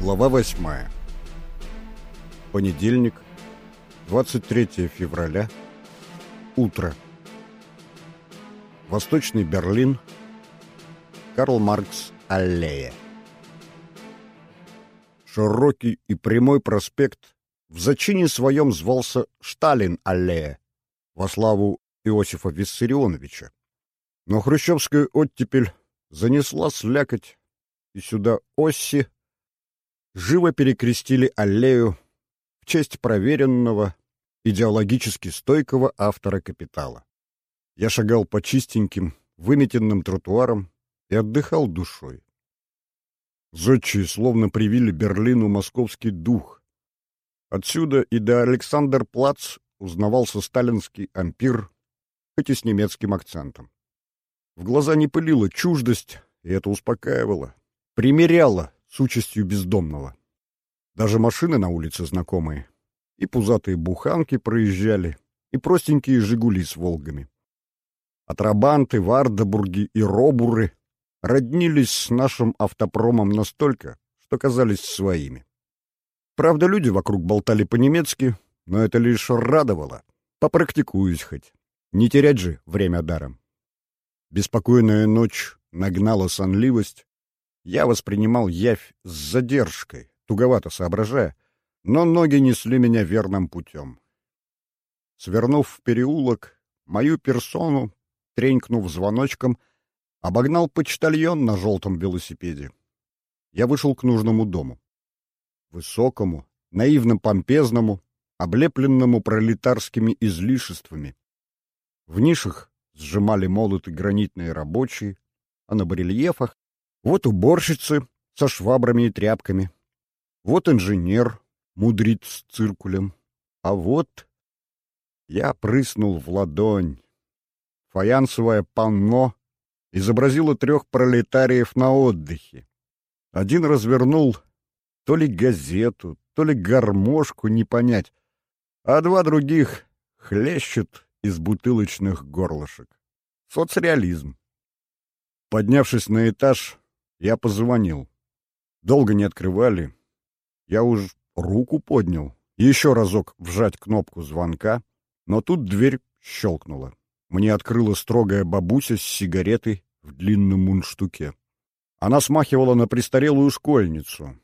Глава 8. Понедельник, 23 февраля. Утро. Восточный Берлин. Карл Маркс аллея. Широкий и прямой проспект в зачине своем звался Шталин-аллея во славу Иосифа Виссарионовича. Но хрущевская оттепель занесла слякоть, и сюда Осси живо перекрестили аллею в честь проверенного, идеологически стойкого автора «Капитала». Я шагал по чистеньким, выметенным тротуарам и отдыхал душой. Зодчие словно привили Берлину московский дух. Отсюда и до Александр-Плац узнавался сталинский ампир, хоть и с немецким акцентом. В глаза не пылила чуждость, и это успокаивало, примеряло с участью бездомного. Даже машины на улице знакомые. И пузатые буханки проезжали, и простенькие «Жигули» с «Волгами». А трабанты, вардебурги и робуры роднились с нашим автопромом настолько, что казались своими. Правда, люди вокруг болтали по-немецки, но это лишь радовало. Попрактикуюсь хоть. Не терять же время даром. Беспокойная ночь нагнала сонливость. Я воспринимал явь с задержкой, туговато соображая, но ноги несли меня верным путем. Свернув в переулок, мою персону, тренькнув звоночком, обогнал почтальон на желтом велосипеде. Я вышел к нужному дому. Высокому, наивно-помпезному, облепленному пролетарскими излишествами. В нишах сжимали молоты гранитные рабочие, а на барельефах вот уборщицы со швабрами и тряпками, вот инженер мудрит с циркулем, а вот я прыснул в ладонь. Фаянсовое панно изобразило трех пролетариев на отдыхе. Один развернул то ли газету, то ли гармошку, не понять, а два других хлещут из бутылочных горлышек. Соцреализм. Поднявшись на этаж, я позвонил. Долго не открывали. Я уж руку поднял. Еще разок вжать кнопку звонка, но тут дверь щелкнула. Мне открыла строгая бабуся с сигаретой в длинном мундштуке. Она смахивала на престарелую школьницу.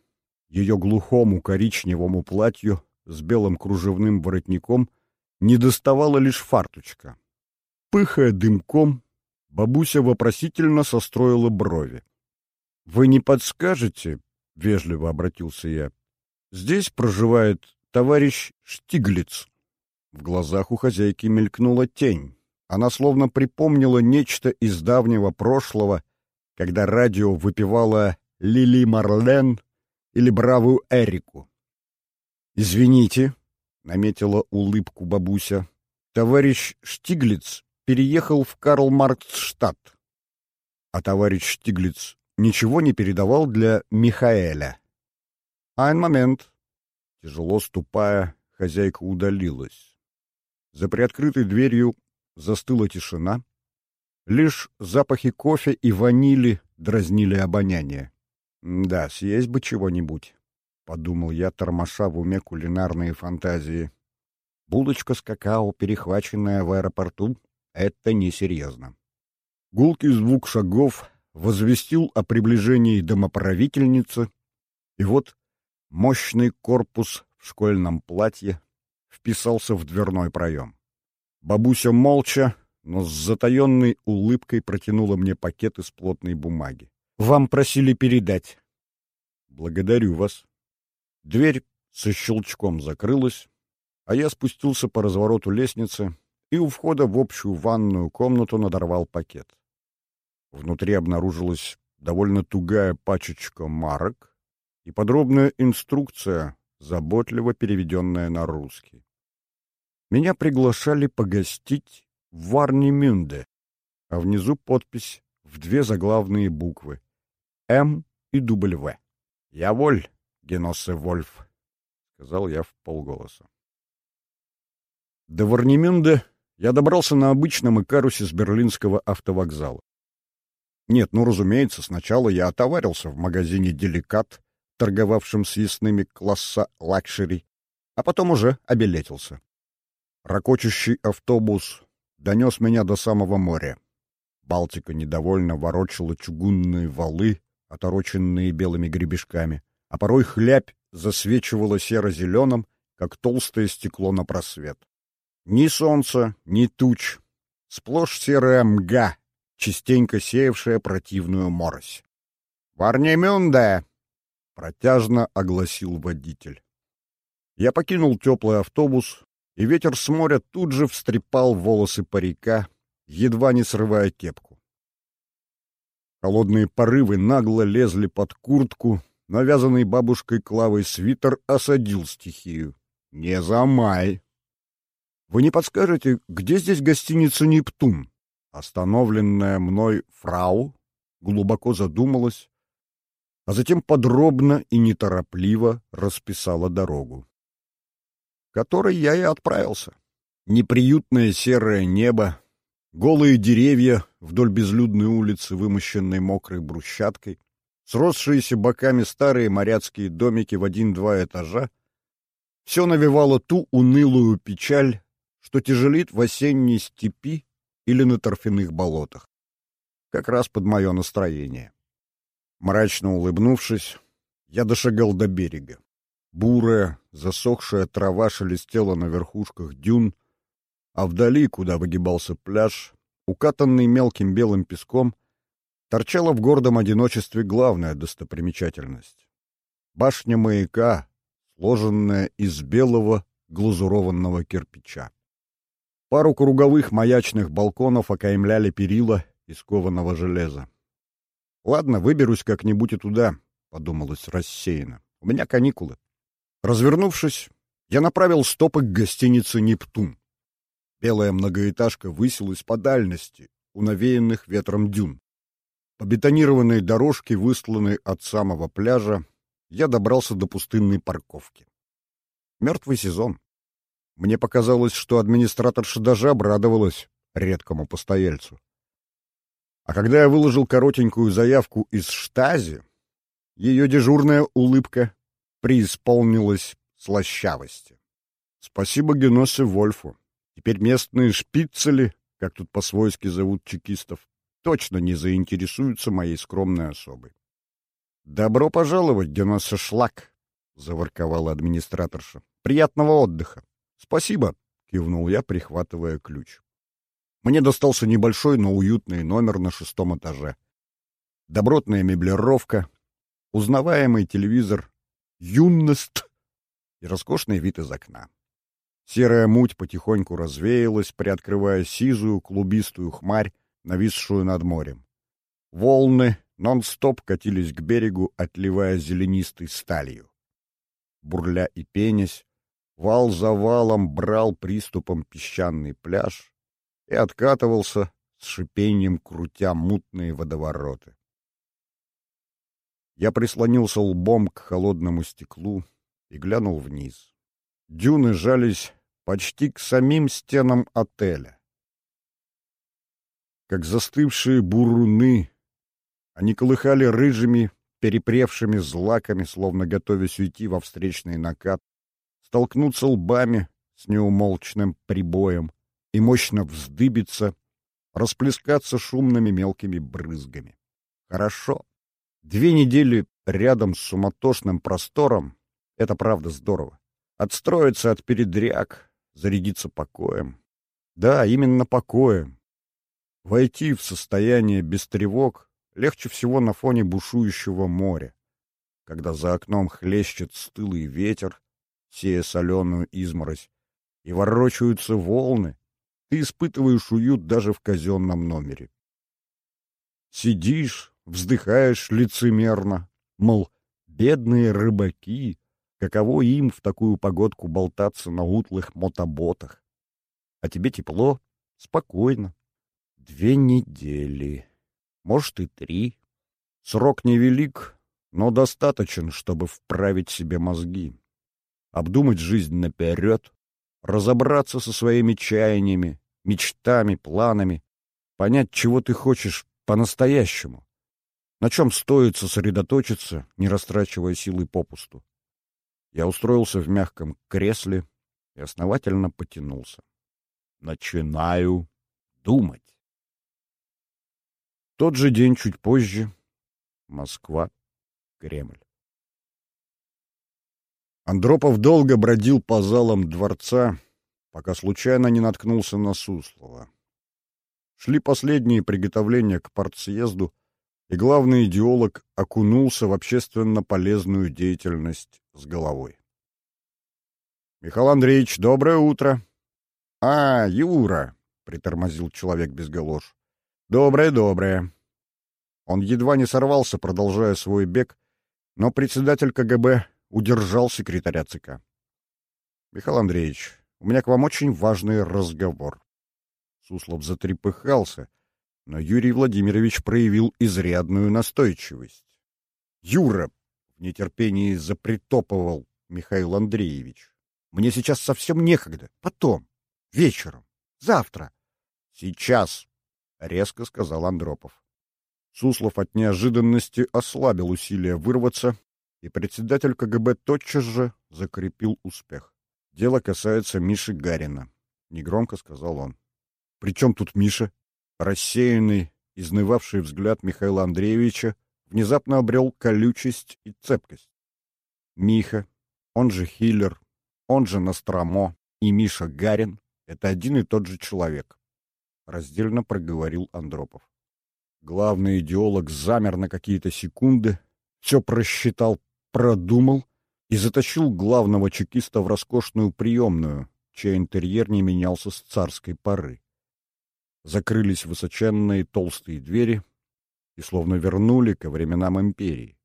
Ее глухому коричневому платью с белым кружевным воротником не доставала лишь фарточка. Пыхая дымком, бабуся вопросительно состроила брови. — Вы не подскажете, — вежливо обратился я, — здесь проживает товарищ Штиглиц. В глазах у хозяйки мелькнула тень. Она словно припомнила нечто из давнего прошлого, когда радио выпивало «Лили Марлен» или «Бравую Эрику». «Извините», — наметила улыбку бабуся, — «товарищ Штиглиц переехал в Карл-Маркс-штадт, а товарищ Штиглиц ничего не передавал для Михаэля». «Айн момент». Тяжело ступая, хозяйка удалилась. За приоткрытой дверью застыла тишина. Лишь запахи кофе и ванили дразнили обоняние. «Да, съесть бы чего-нибудь», — подумал я, тормоша в уме кулинарные фантазии. «Булочка с какао, перехваченная в аэропорту, — это несерьезно». Гулкий звук шагов возвестил о приближении домоправительницы, и вот мощный корпус в школьном платье вписался в дверной проем. Бабуся молча, но с затаенной улыбкой протянула мне пакет из плотной бумаги. «Вам просили передать». «Благодарю вас». Дверь со щелчком закрылась, а я спустился по развороту лестницы и у входа в общую ванную комнату надорвал пакет. Внутри обнаружилась довольно тугая пачечка марок и подробная инструкция, заботливо переведенная на русский. Меня приглашали погостить в Варнемюнде, а внизу подпись в две заглавные буквы «М» и «В». «Я воль, Геноссе Вольф», — сказал я в полголоса. До Варнемюнде я добрался на обычном икарусе с берлинского автовокзала. Нет, ну, разумеется, сначала я отоварился в магазине «Деликат», торговавшим съестными класса лакшери, а потом уже обелетился. Рокочущий автобус донес меня до самого моря. Балтика недовольно ворочала чугунные валы, отороченные белыми гребешками, а порой хлябь засвечивала серо-зеленым, как толстое стекло на просвет. Ни солнца, ни туч, сплошь серая мга, частенько сеявшая противную морось. «Варнемюнде!» — протяжно огласил водитель. Я покинул теплый автобус, и ветер с моря тут же встрепал волосы парика, едва не срывая кепку. Холодные порывы нагло лезли под куртку, навязанный бабушкой Клавой свитер осадил стихию. «Не замай!» «Вы не подскажете, где здесь гостиница «Нептун»?» Остановленная мной фрау глубоко задумалась, а затем подробно и неторопливо расписала дорогу. Которой я и отправился. Неприютное серое небо, голые деревья вдоль безлюдной улицы, вымощенной мокрой брусчаткой, сросшиеся боками старые моряцкие домики в один-два этажа, все навевало ту унылую печаль, что тяжелит в осенней степи или на торфяных болотах. Как раз под мое настроение. Мрачно улыбнувшись, я дошагал до берега. Бурая, засохшая трава шелестела на верхушках дюн, а вдали, куда выгибался пляж, укатанный мелким белым песком, торчала в гордом одиночестве главная достопримечательность. Башня маяка, сложенная из белого глазурованного кирпича. Пару круговых маячных балконов окаймляли перила из кованого железа. «Ладно, выберусь как-нибудь и туда», — подумалось рассеянно. «У меня каникулы». Развернувшись, я направил стопы к гостинице «Нептун». Белая многоэтажка высилась по дальности, у навеянных ветром дюн. По бетонированной дорожке, выстланной от самого пляжа, я добрался до пустынной парковки. Мертвый сезон. Мне показалось, что администраторша даже обрадовалась редкому постояльцу. А когда я выложил коротенькую заявку из штази, ее дежурная улыбка преисполнилась слащавости. Спасибо Геносе Вольфу. Теперь местные шпицели, как тут по-свойски зовут чекистов, точно не заинтересуются моей скромной особой. «Добро пожаловать, Геносе Шлак!» — заворковала администраторша. «Приятного отдыха!» «Спасибо!» — кивнул я, прихватывая ключ. Мне достался небольшой, но уютный номер на шестом этаже. Добротная меблировка, узнаваемый телевизор «Юность» и роскошный вид из окна. Серая муть потихоньку развеялась, приоткрывая сизую клубистую хмарь, нависшую над морем. Волны нон-стоп катились к берегу, отливая зеленистой сталью. Бурля и пенясь, вал за валом брал приступом песчаный пляж, и откатывался с шипением, крутя мутные водовороты. Я прислонился лбом к холодному стеклу и глянул вниз. Дюны жались почти к самим стенам отеля. Как застывшие буруны, они колыхали рыжими, перепревшими злаками, словно готовясь уйти во встречный накат, столкнуться лбами с неумолчным прибоем, и мощно вздыбиться, расплескаться шумными мелкими брызгами. Хорошо. Две недели рядом с суматошным простором — это правда здорово. Отстроиться от передряг, зарядиться покоем. Да, именно покоем. Войти в состояние без тревог легче всего на фоне бушующего моря, когда за окном хлещет стылый ветер, сея соленую изморозь, и ворочаются волны, ты испытываешь уют даже в казенном номере. Сидишь, вздыхаешь лицемерно, мол, бедные рыбаки, каково им в такую погодку болтаться на утлых мотоботах. А тебе тепло, спокойно. Две недели, может и три. Срок невелик, но достаточен, чтобы вправить себе мозги, обдумать жизнь наперед, разобраться со своими чаяниями, мечтами, планами, понять, чего ты хочешь по-настоящему. На чем стоит сосредоточиться, не растрачивая силы попусту? Я устроился в мягком кресле и основательно потянулся. Начинаю думать. Тот же день чуть позже. Москва, Кремль. Андропов долго бродил по залам дворца, пока случайно не наткнулся на Суслова. Шли последние приготовления к партсъезду, и главный идеолог окунулся в общественно полезную деятельность с головой. «Михаил Андреевич, доброе утро!» «А, Юра!» — притормозил человек без галош. «Доброе, доброе!» Он едва не сорвался, продолжая свой бег, но председатель КГБ удержал секретаря ЦК. «Михаил Андреевич, у меня к вам очень важный разговор». Суслов затрепыхался, но Юрий Владимирович проявил изрядную настойчивость. «Юра!» — в нетерпении запритопывал Михаил Андреевич. «Мне сейчас совсем некогда. Потом. Вечером. Завтра. Сейчас!» — резко сказал Андропов. Суслов от неожиданности ослабил усилия вырваться, и председатель КГБ тотчас же закрепил успех. «Дело касается Миши Гарина», — негромко сказал он. «При чем тут Миша?» Рассеянный, изнывавший взгляд Михаила Андреевича внезапно обрел колючесть и цепкость. Миха, он же Хиллер, он же Настромо и Миша Гарин — это один и тот же человек, — раздельно проговорил Андропов. Главный идеолог замер на какие-то секунды, все просчитал, продумал и затащил главного чекиста в роскошную приемную, чей интерьер не менялся с царской поры закрылись высоченные толстые двери и словно вернули ко временам империи.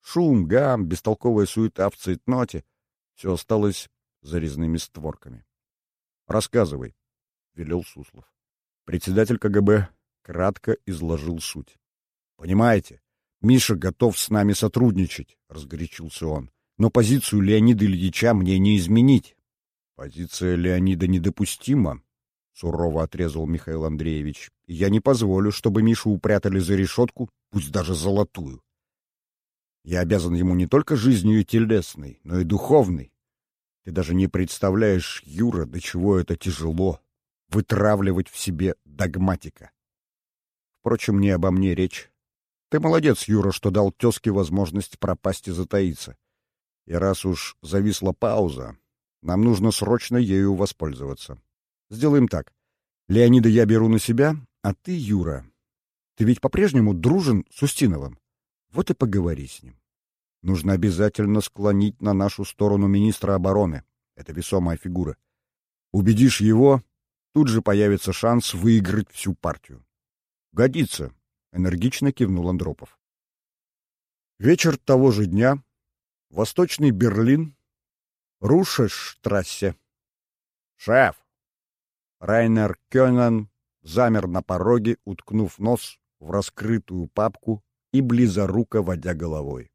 Шум, гам, бестолковая суета в цейтноте — все осталось за резными створками. — Рассказывай, — велел Суслов. Председатель КГБ кратко изложил суть. — Понимаете, Миша готов с нами сотрудничать, — разгорячился он. — Но позицию Леонида Ильича мне не изменить. — Позиция Леонида недопустима, — сурово отрезал Михаил Андреевич. — Я не позволю, чтобы Мишу упрятали за решетку, пусть даже золотую. Я обязан ему не только жизнью телесной, но и духовной. Ты даже не представляешь, Юра, до чего это тяжело — вытравливать в себе догматика. Впрочем, не обо мне речь. Ты молодец, Юра, что дал тезке возможность пропасть и затаиться. И раз уж зависла пауза, нам нужно срочно ею воспользоваться. Сделаем так. Леонида я беру на себя, а ты, Юра, ты ведь по-прежнему дружен с Устиновым. Вот и поговори с ним. Нужно обязательно склонить на нашу сторону министра обороны. Это весомая фигура. Убедишь его, тут же появится шанс выиграть всю партию. Годится, энергично кивнул Андропов. Вечер того же дня. Восточный Берлин. Рушештрассе. Шеф, Райнер Кёнан замер на пороге, уткнув нос в раскрытую папку и близоруко водя головой.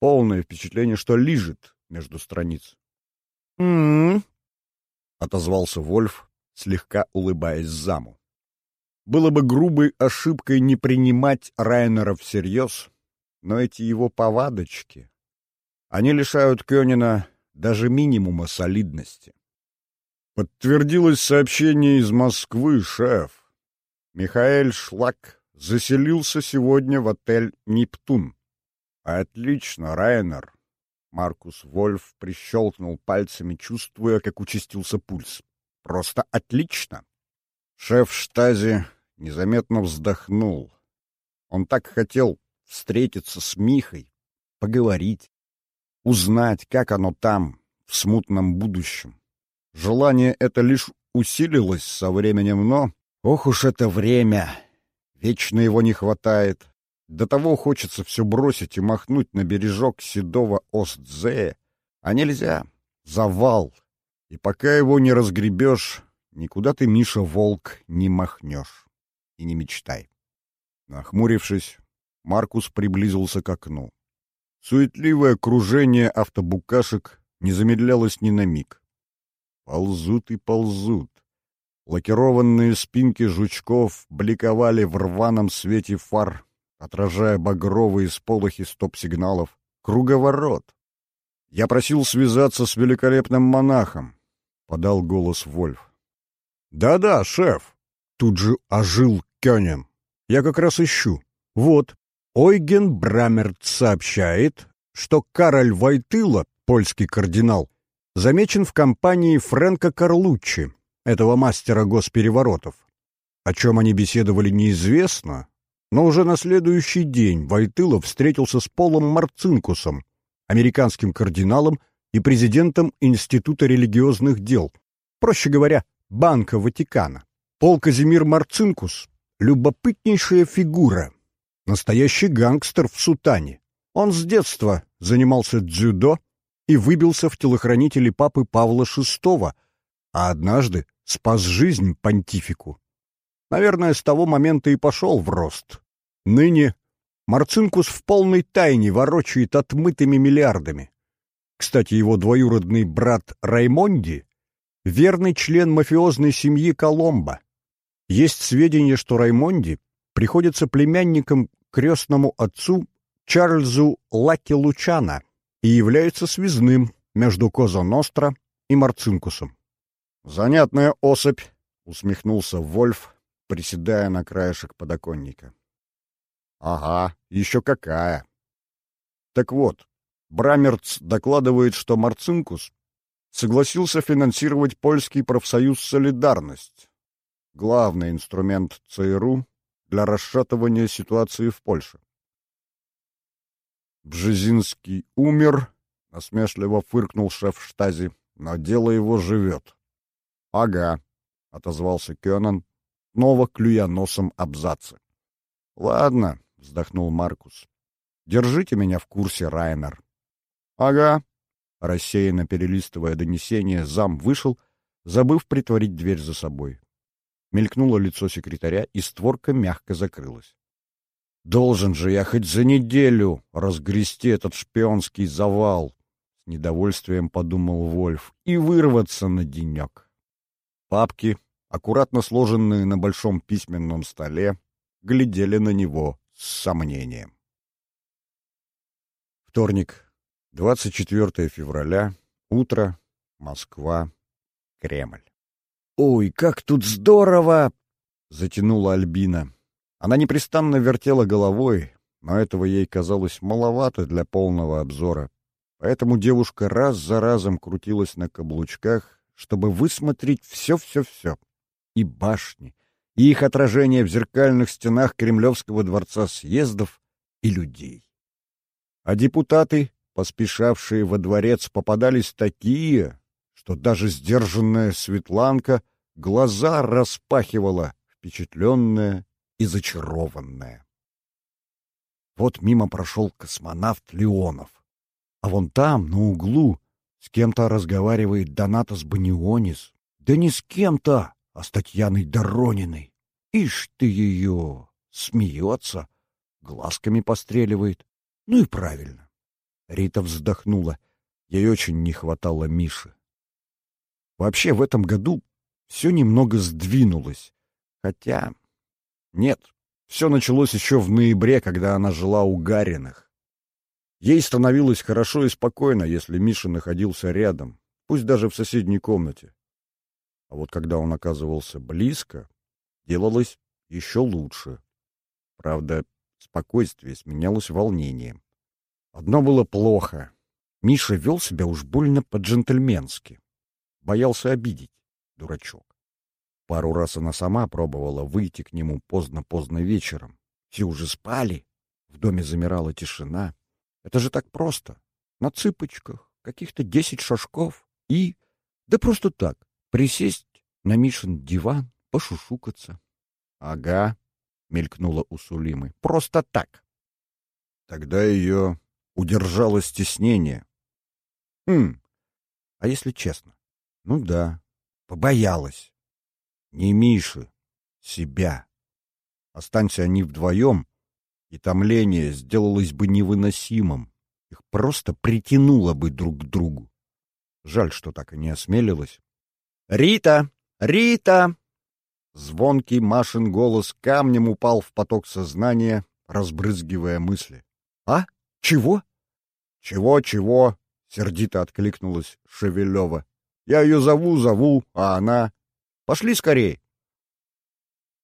Полное впечатление, что лижет между страниц. «М-м-м», отозвался Вольф, слегка улыбаясь заму. Было бы грубой ошибкой не принимать Райнера всерьез, но эти его повадочки, они лишают Кёнина даже минимума солидности. Подтвердилось сообщение из Москвы, шеф. Михаэль Шлак заселился сегодня в отель «Нептун». Отлично, Райнер. Маркус Вольф прищелкнул пальцами, чувствуя, как участился пульс. Просто отлично. Шеф Штази незаметно вздохнул. Он так хотел встретиться с Михой, поговорить, узнать, как оно там, в смутном будущем. Желание это лишь усилилось со временем, но... Ох уж это время! Вечно его не хватает. До того хочется все бросить и махнуть на бережок седого Остзея. А нельзя. Завал. И пока его не разгребешь, никуда ты, Миша, волк, не махнешь. И не мечтай. Нахмурившись, Маркус приблизился к окну. Суетливое кружение автобукашек не замедлялось ни на миг. Ползут и ползут. Лакированные спинки жучков бликовали в рваном свете фар, отражая багровые сполохи стоп-сигналов. Круговорот. «Я просил связаться с великолепным монахом», — подал голос Вольф. «Да-да, шеф», — тут же ожил Кёнин. «Я как раз ищу. Вот, Ойген Брамерт сообщает, что Кароль Войтыла, польский кардинал, замечен в компании Фрэнка Карлуччи, этого мастера госпереворотов. О чем они беседовали, неизвестно, но уже на следующий день Войтыла встретился с Полом Марцинкусом, американским кардиналом и президентом Института религиозных дел, проще говоря, Банка Ватикана. Пол Казимир Марцинкус — любопытнейшая фигура, настоящий гангстер в сутане. Он с детства занимался дзюдо и выбился в телохранители папы Павла VI, а однажды спас жизнь понтифику. Наверное, с того момента и пошел в рост. Ныне Марцинкус в полной тайне ворочает отмытыми миллиардами. Кстати, его двоюродный брат Раймонди — верный член мафиозной семьи Коломбо. Есть сведения, что Раймонди приходится племянником крестному отцу Чарльзу Лаки Лучана и является связным между Коза Ностра и Марцинкусом. «Занятная особь», — усмехнулся Вольф, приседая на краешек подоконника. «Ага, еще какая!» Так вот, Брамерц докладывает, что Марцинкус согласился финансировать польский профсоюз «Солидарность», главный инструмент ЦРУ для расшатывания ситуации в Польше. Бжезинский умер, насмешливо фыркнул шеф штази, но дело его живет. — Ага, — отозвался Кёнан, снова клюя носом абзацы. — Ладно, — вздохнул Маркус. — Держите меня в курсе, Райнер. — Ага. Рассеянно перелистывая донесение, зам вышел, забыв притворить дверь за собой. Мелькнуло лицо секретаря, и створка мягко закрылась. «Должен же я хоть за неделю разгрести этот шпионский завал!» С недовольствием подумал Вольф. «И вырваться на денек!» Папки, аккуратно сложенные на большом письменном столе, глядели на него с сомнением. Вторник, 24 февраля, утро, Москва, Кремль. «Ой, как тут здорово!» — затянула Альбина. Она непрестанно вертела головой, но этого ей казалось маловато для полного обзора. Поэтому девушка раз за разом крутилась на каблучках, чтобы высмотреть все-все-все. И башни, и их отражение в зеркальных стенах Кремлевского дворца съездов, и людей. А депутаты, поспешавшие во дворец, попадались такие, что даже сдержанная Светланка глаза распахивала, впечатленная и зачарованная. Вот мимо прошел космонавт Леонов, а вон там, на углу, с кем-то разговаривает Донатос Банионис. Да не с кем-то, а с Татьяной Дорониной. Ишь ты ее! Смеется, глазками постреливает. Ну и правильно. Рита вздохнула. Ей очень не хватало Миши. Вообще в этом году все немного сдвинулось. Хотя... Нет, все началось еще в ноябре, когда она жила у Гариных. Ей становилось хорошо и спокойно, если Миша находился рядом, пусть даже в соседней комнате. А вот когда он оказывался близко, делалось еще лучше. Правда, спокойствие сменялось волнением. Одно было плохо. Миша вел себя уж больно по-джентльменски. Боялся обидеть, дурачок. Пару раз она сама пробовала выйти к нему поздно-поздно вечером. Все уже спали, в доме замирала тишина. Это же так просто. На цыпочках, каких-то десять шажков и... Да просто так, присесть на Мишин диван, пошушукаться. — Ага, — мелькнула у Сулимы, — просто так. Тогда ее удержало стеснение. Хм, а если честно? Ну да, побоялась. Не Миши, себя. Останься они вдвоем, и томление сделалось бы невыносимым. Их просто притянуло бы друг к другу. Жаль, что так и не осмелилась. «Рита! Рита!» Звонкий Машин голос камнем упал в поток сознания, разбрызгивая мысли. «А? Чего?» «Чего-чего?» — сердито откликнулась Шевелева. «Я ее зову, зову, а она...» «Пошли скорей!»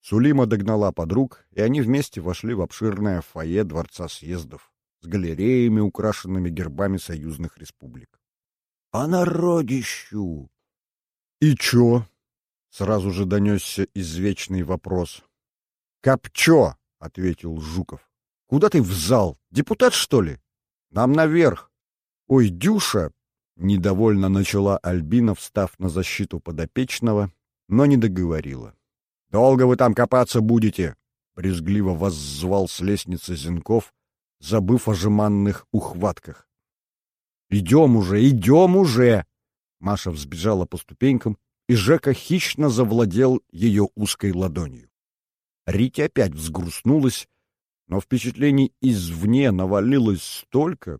Сулима догнала подруг, и они вместе вошли в обширное фойе Дворца съездов с галереями, украшенными гербами союзных республик. — А народищу? — И чё? — сразу же донесся извечный вопрос. — Копчё, — ответил Жуков. — Куда ты в зал? Депутат, что ли? Нам наверх. — Ой, Дюша! — недовольно начала Альбина, встав на защиту подопечного, но не договорила. «Долго вы там копаться будете?» — брезгливо воззвал с лестницы Зенков, забыв о жеманных ухватках. «Идем уже, идем уже!» Маша взбежала по ступенькам, и Жека хищно завладел ее узкой ладонью. Рите опять взгрустнулась, но впечатлений извне навалилось столько,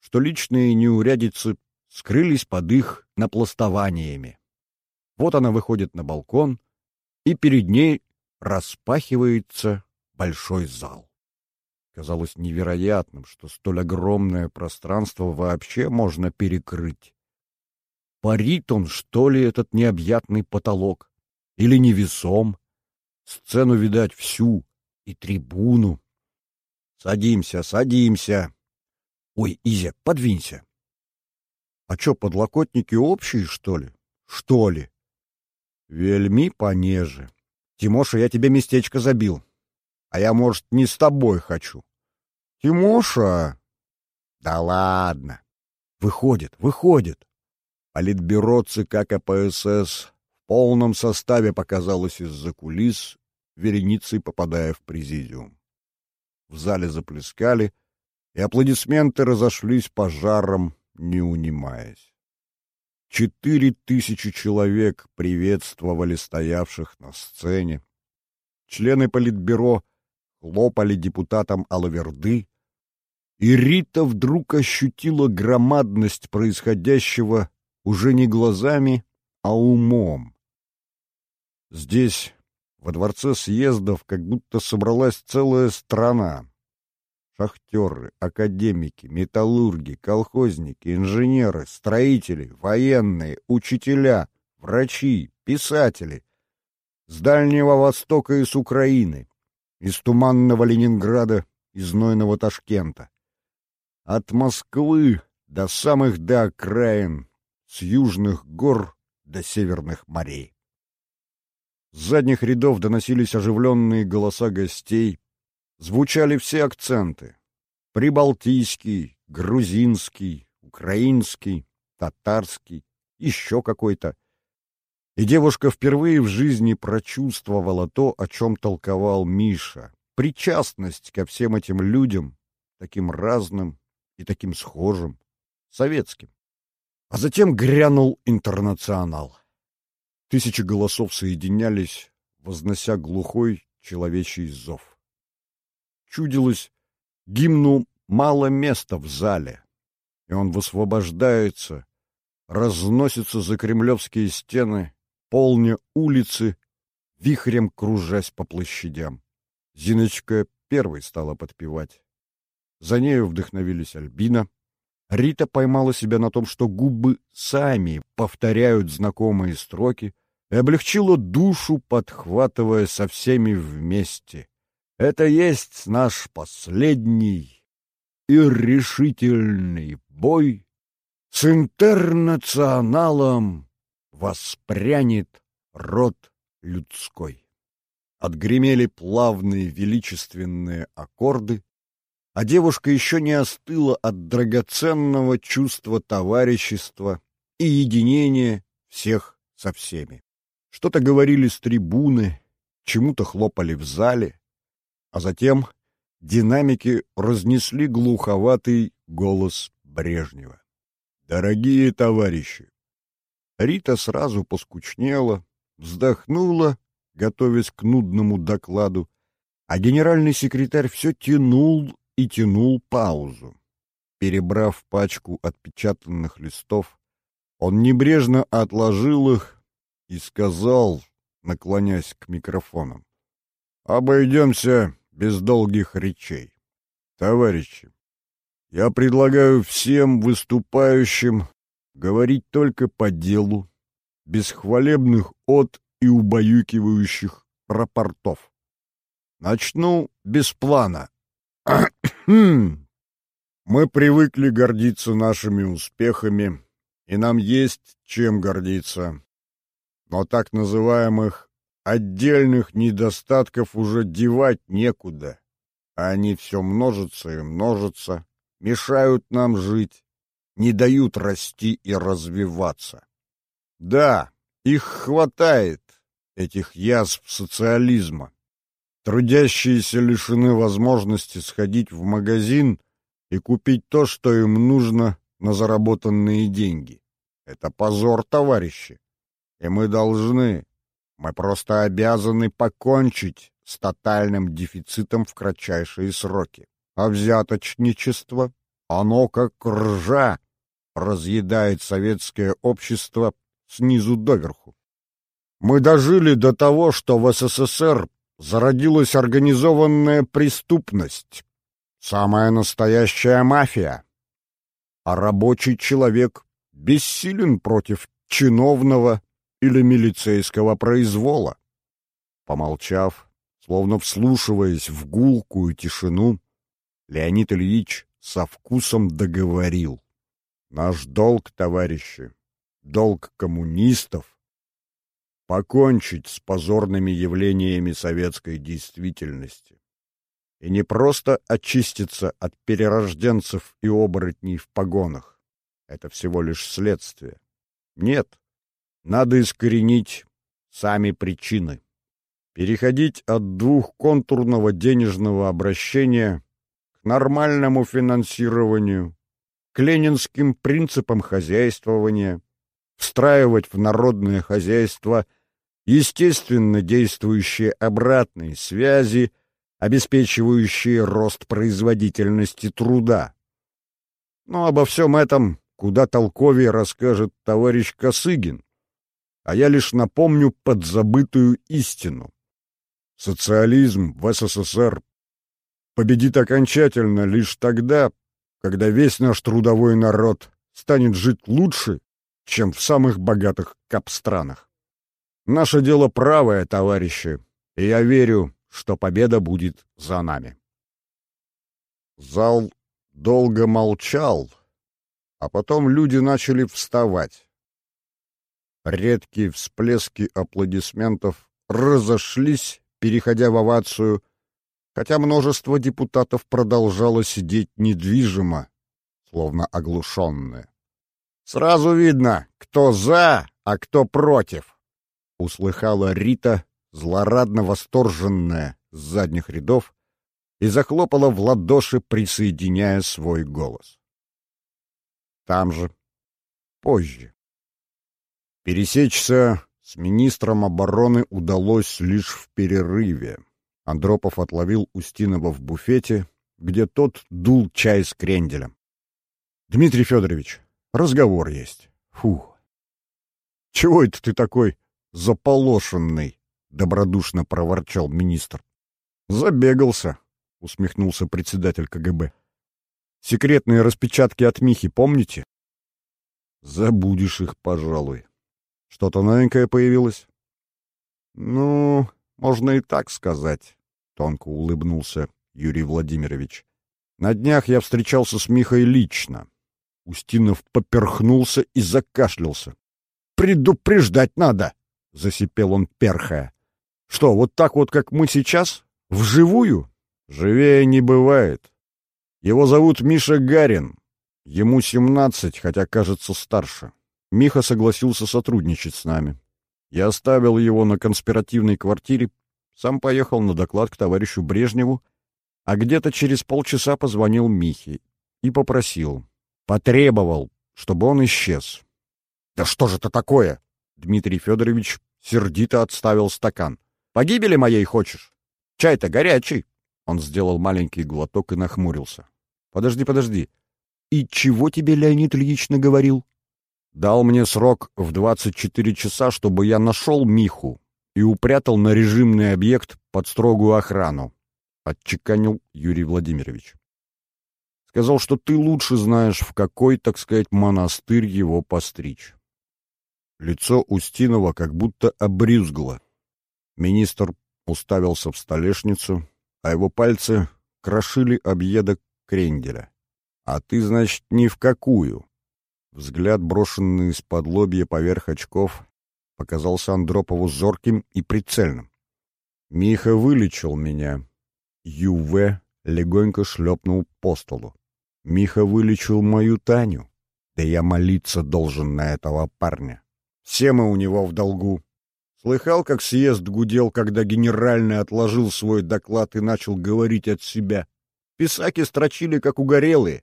что личные неурядицы скрылись под их напластованиями. Вот она выходит на балкон, и перед ней распахивается большой зал. Казалось невероятным, что столь огромное пространство вообще можно перекрыть. Парит он, что ли, этот необъятный потолок? Или невесом? Сцену видать всю, и трибуну. Садимся, садимся. Ой, Изя, подвинься. А чё, подлокотники общие, что ли? Что ли? Вельми понеже. Тимоша, я тебе местечко забил. А я, может, не с тобой хочу. Тимоша! Да ладно. Выходит, выходит. Политбюро ЦК КПСС в полном составе показалось из-за кулис, вереницей попадая в президиум. В зале заплескали, и аплодисменты разошлись пожаром, не унимаясь. Четыре тысячи человек приветствовали стоявших на сцене. Члены политбюро хлопали депутатам Алаверды, и Рита вдруг ощутила громадность происходящего уже не глазами, а умом. Здесь, во дворце съездов, как будто собралась целая страна. Шахтеры, академики, металлурги, колхозники, инженеры, строители, военные, учителя, врачи, писатели. С Дальнего Востока и с Украины, из туманного Ленинграда, из знойного Ташкента. От Москвы до самых до окраин, с южных гор до северных морей. С задних рядов доносились оживленные голоса гостей, звучали все акценты — прибалтийский, грузинский, украинский, татарский, еще какой-то. И девушка впервые в жизни прочувствовала то, о чем толковал Миша, причастность ко всем этим людям, таким разным и таким схожим, советским. А затем грянул интернационал. Тысячи голосов соединялись, вознося глухой человечий зов чудилось, гимну мало места в зале, и он высвобождается, разносится за кремлевские стены, полня улицы, вихрем кружась по площадям. Зиночка первой стала подпевать. За нею вдохновились Альбина. Рита поймала себя на том, что губы сами повторяют знакомые строки, и облегчила душу, подхватывая со всеми вместе. Это есть наш последний и решительный бой с интернационалом воспрянет род людской. Отгремели плавные величественные аккорды, а девушка еще не остыла от драгоценного чувства товарищества и единения всех со всеми. Что-то говорили с трибуны, чему-то хлопали в зале, а затем динамики разнесли глуховатый голос Брежнева. «Дорогие товарищи!» Рита сразу поскучнела, вздохнула, готовясь к нудному докладу, а генеральный секретарь все тянул и тянул паузу. Перебрав пачку отпечатанных листов, он небрежно отложил их и сказал, наклонясь к микрофонам, «Обойдемся без долгих речей. Товарищи, я предлагаю всем выступающим говорить только по делу, без хвалебных от и убаюкивающих рапортов. Начну без плана. Мы привыкли гордиться нашими успехами, и нам есть чем гордиться. Но так называемых отдельных недостатков уже девать некуда. Они все множатся и множатся, мешают нам жить, не дают расти и развиваться. Да, их хватает, этих язв социализма. Трудящиеся лишены возможности сходить в магазин и купить то, что им нужно на заработанные деньги. Это позор, товарищи. И мы должны, мы просто обязаны покончить с тотальным дефицитом в кратчайшие сроки. А взяточничество, оно как ржа, разъедает советское общество снизу доверху. Мы дожили до того, что в СССР зародилась организованная преступность, самая настоящая мафия. А рабочий человек бессилен против чиновного или милицейского произвола. Помолчав, словно вслушиваясь в гулкую тишину, Леонид Ильич со вкусом договорил. Наш долг, товарищи, долг коммунистов, покончить с позорными явлениями советской действительности и не просто очиститься от перерожденцев и оборотней в погонах. Это всего лишь следствие. Нет, надо искоренить сами причины. Переходить от двухконтурного денежного обращения к нормальному финансированию, к ленинским принципам хозяйствования, встраивать в народное хозяйство – естественно действующие обратные связи, обеспечивающие рост производительности труда. Но обо всем этом куда толковее расскажет товарищ Косыгин, а я лишь напомню подзабытую истину. Социализм в СССР победит окончательно лишь тогда, когда весь наш трудовой народ станет жить лучше, чем в самых богатых капстранах. Наше дело правое, товарищи, и я верю, что победа будет за нами. Зал долго молчал, а потом люди начали вставать. Редкие всплески аплодисментов разошлись, переходя в овацию, хотя множество депутатов продолжало сидеть недвижимо, словно оглушенные. Сразу видно, кто за, а кто против услыхала Рита, злорадно восторженная с задних рядов, и захлопала в ладоши, присоединяя свой голос. Там же, позже. Пересечься с министром обороны удалось лишь в перерыве. Андропов отловил Устинова в буфете, где тот дул чай с кренделем. — Дмитрий Федорович, разговор есть. Фух. — Чего это ты такой заполошенный, — добродушно проворчал министр. — Забегался, — усмехнулся председатель КГБ. — Секретные распечатки от Михи помните? — Забудешь их, пожалуй. Что-то новенькое появилось? — Ну, можно и так сказать, — тонко улыбнулся Юрий Владимирович. На днях я встречался с Михой лично. Устинов поперхнулся и закашлялся. «Предупреждать надо!» — засипел он перхая. «Что, вот так вот, как мы сейчас? Вживую? Живее не бывает. Его зовут Миша Гарин. Ему семнадцать, хотя кажется старше. Миха согласился сотрудничать с нами. Я оставил его на конспиративной квартире, сам поехал на доклад к товарищу Брежневу, а где-то через полчаса позвонил Михе и попросил, потребовал, чтобы он исчез. «Да что же это такое?» Дмитрий Федорович сердито отставил стакан. «Погибели моей хочешь? Чай-то горячий!» Он сделал маленький глоток и нахмурился. «Подожди, подожди. И чего тебе Леонид Ильич наговорил?» «Дал мне срок в 24 часа, чтобы я нашел Миху и упрятал на режимный объект под строгую охрану. отчеканил Юрий Владимирович. Сказал, что ты лучше знаешь, в какой, так сказать, монастырь его постричь. Лицо Устинова как будто обрюзгло. Министр уставился в столешницу, а его пальцы крошили объедок кренделя. «А ты, значит, ни в какую!» Взгляд, брошенный из-под лобья поверх очков, показался Андропову зорким и прицельным. Миха вылечил меня. Юве легонько шлепнул по столу. Миха вылечил мою Таню. Да я молиться должен на этого парня. Все мы у него в долгу. Слыхал, как съезд гудел, когда генеральный отложил свой доклад и начал говорить от себя. Писаки строчили, как угорелые.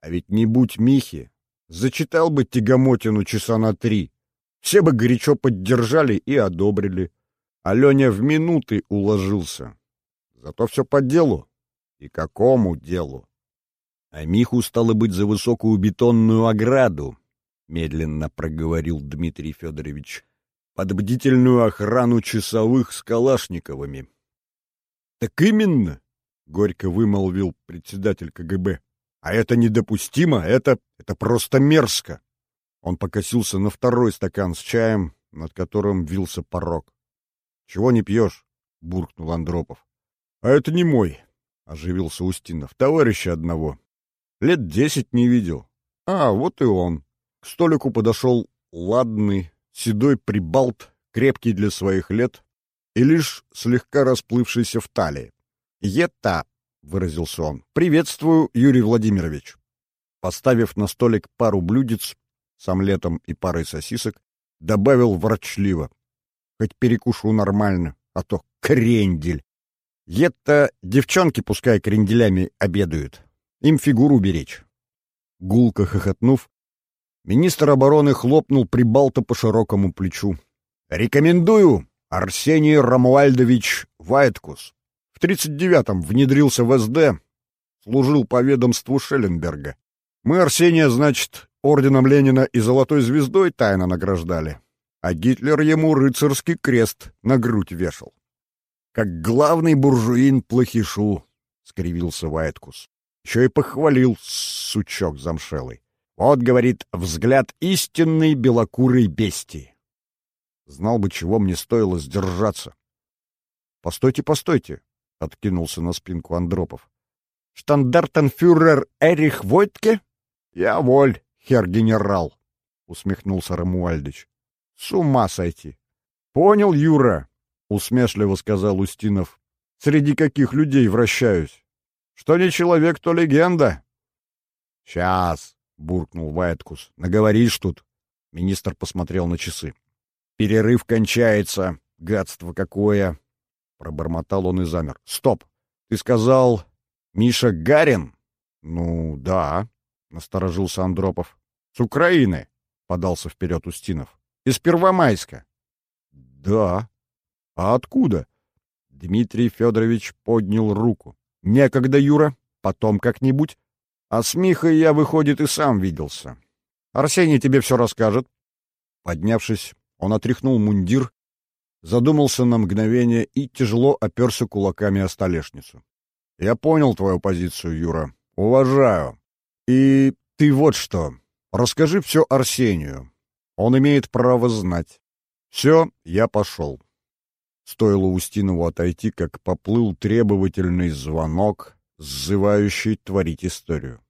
А ведь не будь Михи, зачитал бы Тягомотину часа на три. Все бы горячо поддержали и одобрили. Аленя в минуты уложился. Зато все по делу. И какому делу? А Миху стало быть за высокую бетонную ограду, медленно проговорил Дмитрий Федорович, под бдительную охрану часовых с Калашниковыми. Так именно, горько вымолвил председатель КГБ. А это недопустимо, это это просто мерзко. Он покосился на второй стакан с чаем, над которым вился порог. «Чего не пьешь?» — буркнул Андропов. «А это не мой», — оживился Устинов. «Товарища одного. Лет десять не видел. А, вот и он». К столику подошел ладный, седой прибалт, крепкий для своих лет и лишь слегка расплывшийся в талии. «Ета», — выразился он, — «приветствую, Юрий Владимирович». Поставив на столик пару блюдец с омлетом и парой сосисок, добавил ворчливо. Хоть перекушу нормально, а то крендель. Ед-то девчонки пускай кренделями обедают. Им фигуру беречь. Гулко хохотнув, министр обороны хлопнул Прибалта по широкому плечу. «Рекомендую, Арсений Рамуальдович Вайткус. В 39-м внедрился в СД, служил по ведомству Шелленберга. Мы Арсения, значит, орденом Ленина и золотой звездой тайно награждали а Гитлер ему рыцарский крест на грудь вешал. Как главный буржуин плохишу, — скривился Вайткус. Еще и похвалил сучок замшелый. Вот, говорит, взгляд истинной белокурой бестии. Знал бы, чего мне стоило сдержаться. Постойте, постойте, — откинулся на спинку Андропов. Штандартенфюрер Эрих Войтке? Я воль, хер-генерал, — усмехнулся Рамуальдыч. С ума сойти. Понял, Юра, усмешливо сказал Устинов. Среди каких людей вращаюсь? Что не человек, то легенда. Сейчас, буркнул Вайткус. Наговоришь тут. Министр посмотрел на часы. Перерыв кончается. Гадство какое. Пробормотал он и замер. Стоп. Ты сказал Миша Гарин? Ну, да, насторожился Андропов. С Украины, подался вперед Устинов. Из Первомайска. Да. А откуда? Дмитрий Федорович поднял руку. Некогда, Юра, потом как-нибудь. А с Михой я, выходит, и сам виделся. Арсений тебе все расскажет. Поднявшись, он отряхнул мундир, задумался на мгновение и тяжело оперся кулаками о столешницу. Я понял твою позицию, Юра. Уважаю. И ты вот что. Расскажи все Арсению. Он имеет право знать. Все, я пошел. Стоило Устинову отойти, как поплыл требовательный звонок, сзывающий творить историю.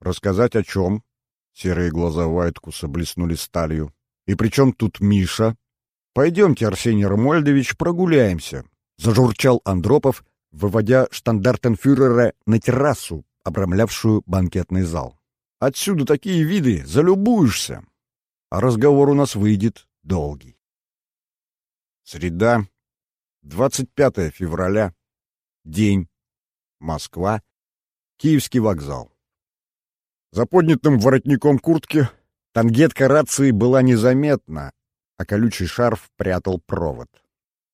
Рассказать о чем? Серые глаза Вайткуса блеснули сталью. И при чем тут Миша? Пойдемте, Арсений Ромольдович, прогуляемся. Зажурчал Андропов, выводя штандартенфюрера на террасу, обрамлявшую банкетный зал. Отсюда такие виды, залюбуешься а разговор у нас выйдет долгий. Среда, 25 февраля, день, Москва, Киевский вокзал. За поднятым воротником куртки тангетка рации была незаметна, а колючий шарф прятал провод.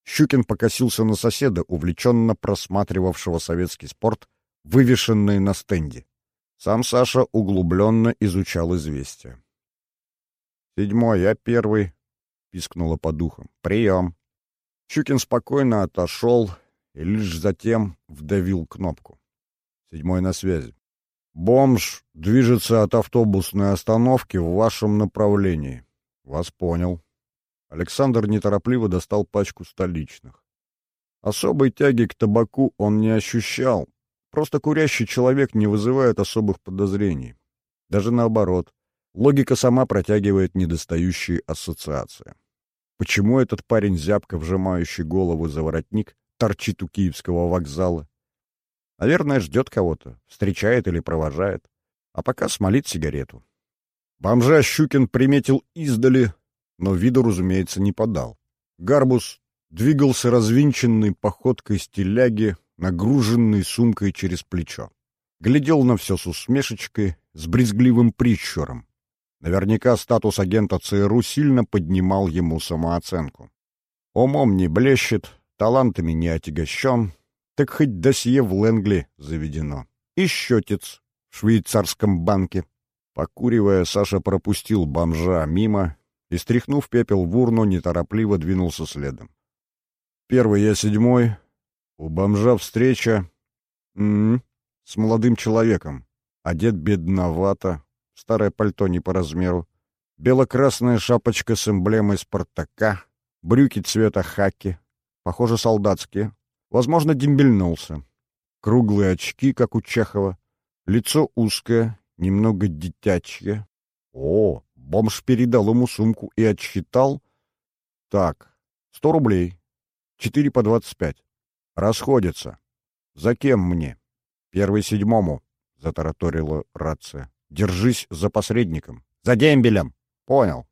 Щукин покосился на соседа, увлеченно просматривавшего советский спорт, вывешенный на стенде. Сам Саша углубленно изучал известия. «Седьмой, я первый», — пискнула по духам. «Прием». Щукин спокойно отошел и лишь затем вдавил кнопку. Седьмой на связи. Бомж движется от автобусной остановки в вашем направлении. Вас понял. Александр неторопливо достал пачку столичных. Особой тяги к табаку он не ощущал. Просто курящий человек не вызывает особых подозрений. Даже наоборот. Логика сама протягивает недостающие ассоциации. Почему этот парень, зябко вжимающий голову за воротник, торчит у Киевского вокзала? Наверное, ждет кого-то, встречает или провожает. А пока смолит сигарету. Бомжа Щукин приметил издали, но виду, разумеется, не подал. Гарбус двигался развинченной походкой стиляги, нагруженной сумкой через плечо. Глядел на все с усмешечкой, с брезгливым прищуром. Наверняка статус агента ЦРУ сильно поднимал ему самооценку. Умом не блещет, талантами не отягощен, так хоть досье в Лэнгли заведено. И счетец в швейцарском банке. Покуривая, Саша пропустил бомжа мимо и, стряхнув пепел в урну, неторопливо двинулся следом. Первый я седьмой. У бомжа встреча м -м, с молодым человеком. Одет бедновато, старое пальто не по размеру, бело-красная шапочка с эмблемой «Спартака», брюки цвета хаки, похоже, солдатские, возможно, дембельнулся. Круглые очки, как у Чехова, лицо узкое, немного детячье. О, бомж передал ему сумку и отсчитал. Так, сто рублей, четыре по двадцать пять. Расходятся. За кем мне? Первый седьмому, — затараторила рация. Держись за посредником. За дембелем. Понял.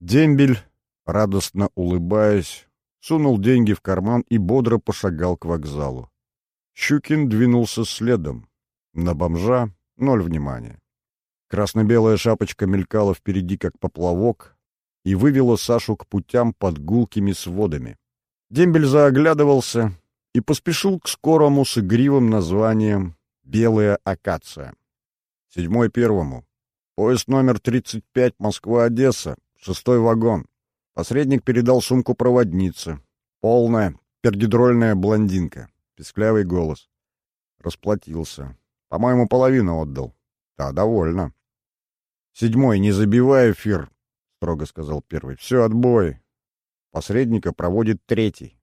Дембель, радостно улыбаясь, сунул деньги в карман и бодро пошагал к вокзалу. Щукин двинулся следом. На бомжа ноль внимания. Красно-белая шапочка мелькала впереди, как поплавок, и вывела Сашу к путям под гулкими сводами. Дембель заоглядывался и поспешил к скорому с игривым названием «Белая акация». Седьмой первому. Поезд номер 35, Москва-Одесса, шестой вагон. Посредник передал сумку проводнице. Полная, пергидрольная блондинка. Песклявый голос. Расплатился. По-моему, половину отдал. Да, довольно. Седьмой, не забивай эфир, строго сказал первый. Все, отбой. Посредника проводит третий.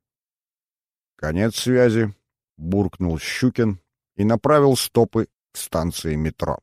Конец связи, буркнул Щукин и направил стопы к станции метро.